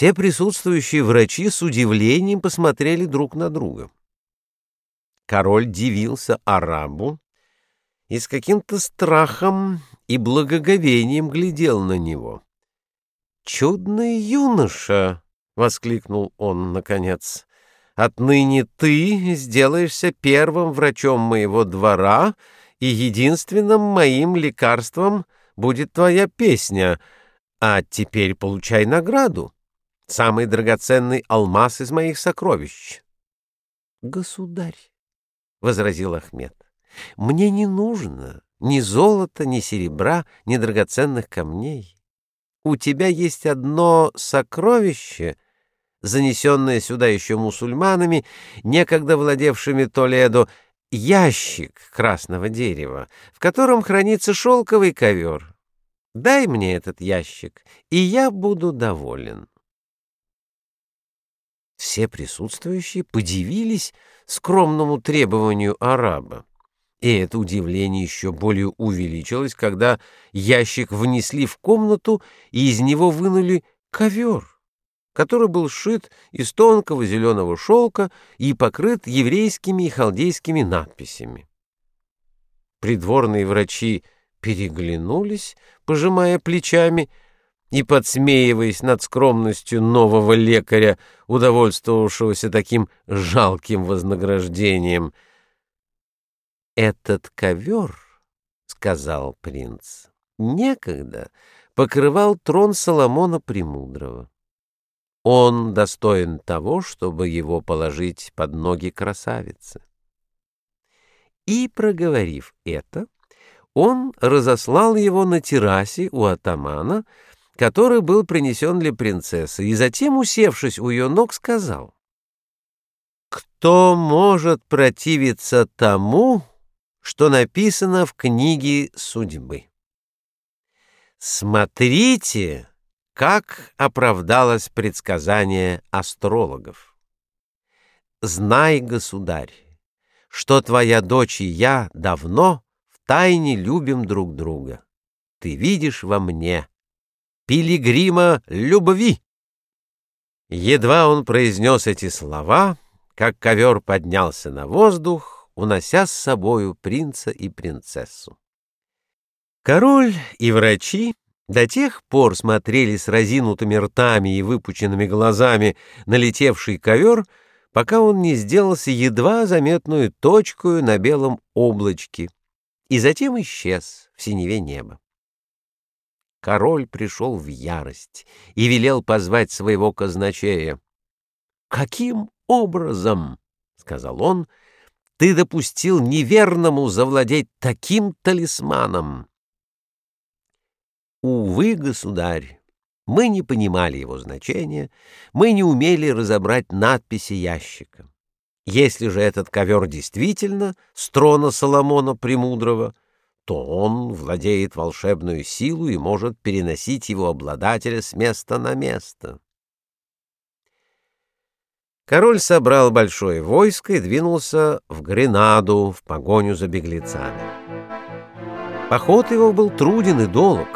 Все присутствующие врачи с удивлением посмотрели друг на друга. Король дивился арабу и с каким-то страхом и благоговением глядел на него. «Чудный юноша!» — воскликнул он наконец. «Отныне ты сделаешься первым врачом моего двора, и единственным моим лекарством будет твоя песня, а теперь получай награду, самый драгоценный алмаз из моих сокровищ». «Государь!» — возразил Ахмед. — Мне не нужно ни золота, ни серебра, ни драгоценных камней. У тебя есть одно сокровище, занесенное сюда еще мусульманами, некогда владевшими Толедо, ящик красного дерева, в котором хранится шелковый ковер. Дай мне этот ящик, и я буду доволен. Все присутствующие подивились скромному требованию араба. И это удивление еще более увеличилось, когда ящик внесли в комнату и из него вынули ковер, который был сшит из тонкого зеленого шелка и покрыт еврейскими и халдейскими надписями. Придворные врачи переглянулись, пожимая плечами, и, подсмеиваясь над скромностью нового лекаря, удовольствовавшегося таким жалким вознаграждением. «Этот ковер, — сказал принц, — некогда покрывал трон Соломона Премудрого. Он достоин того, чтобы его положить под ноги красавицы». И, проговорив это, он разослал его на террасе у атамана, который был принесен для принцессы, и затем, усевшись у ее ног, сказал, «Кто может противиться тому, что написано в книге судьбы? Смотрите, как оправдалось предсказание астрологов. Знай, государь, что твоя дочь и я давно втайне любим друг друга. Ты видишь во мне пилигрима любви. Едва он произнес эти слова, как ковер поднялся на воздух, унося с собою принца и принцессу. Король и врачи до тех пор смотрели с разинутыми ртами и выпученными глазами на летевший ковер, пока он не сделался едва заметную точкою на белом облачке и затем исчез в синеве неба. Король пришел в ярость и велел позвать своего казначея. «Каким образом, — сказал он, — ты допустил неверному завладеть таким талисманом?» «Увы, государь, мы не понимали его значения, мы не умели разобрать надписи ящика. Если же этот ковер действительно с трона Соломона Премудрого — то он владеет волшебную силу и может переносить его обладателя с места на место. Король собрал большое войско и двинулся в Гренаду в погоню за беглецами. Поход его был труден и долг.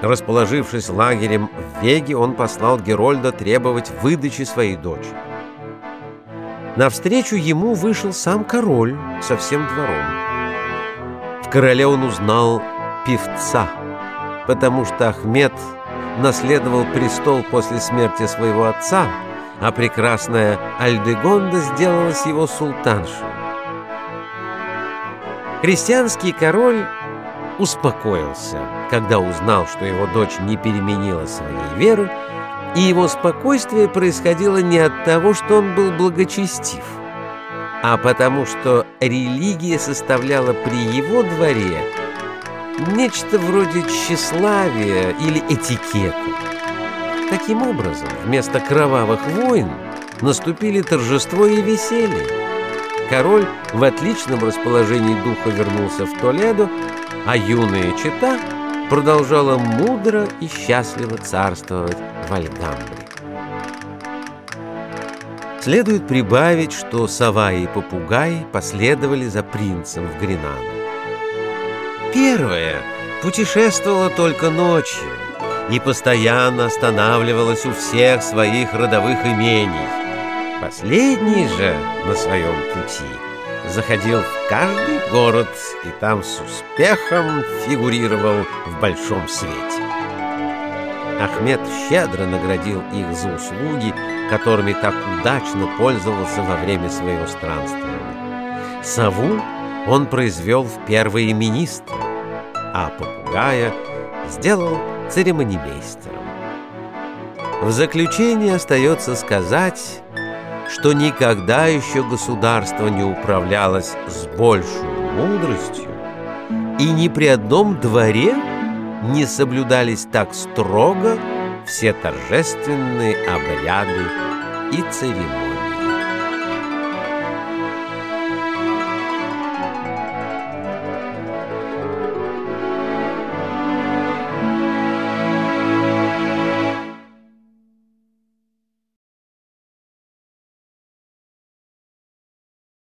Расположившись лагерем в Веге, он послал Герольда требовать выдачи своей дочери. Навстречу ему вышел сам король со всем двором. В короле он узнал певца, потому что Ахмед наследовал престол после смерти своего отца, а прекрасная Альдегонда сделалась его султаншей. Христианский король успокоился, когда узнал, что его дочь не переменила своей веры, и его спокойствие происходило не от того, что он был благочестив – а потому что религия составляла при его дворе нечто вроде тщеславия или этикета. Таким образом, вместо кровавых войн наступили торжество и веселье. Король в отличном расположении духа вернулся в Толедо, а юная чета продолжала мудро и счастливо царствовать в Альгамбре. Следует прибавить, что сова и попугай последовали за принцем в Гренаду. Первое путешествовало только ночью, и постоянно останавливалась у всех своих родовых имений. Последний же на своем пути заходил в каждый город и там с успехом фигурировал в большом свете. Ахмед щедро наградил их за услуги, которыми так удачно пользовался во время своего странствования. Сову он произвел в первые министры, а попугая сделал церемонимейстером. В заключение остается сказать, что никогда еще государство не управлялось с большей мудростью, и ни при одном дворе не соблюдались так строго все торжественные обряды и церемонии.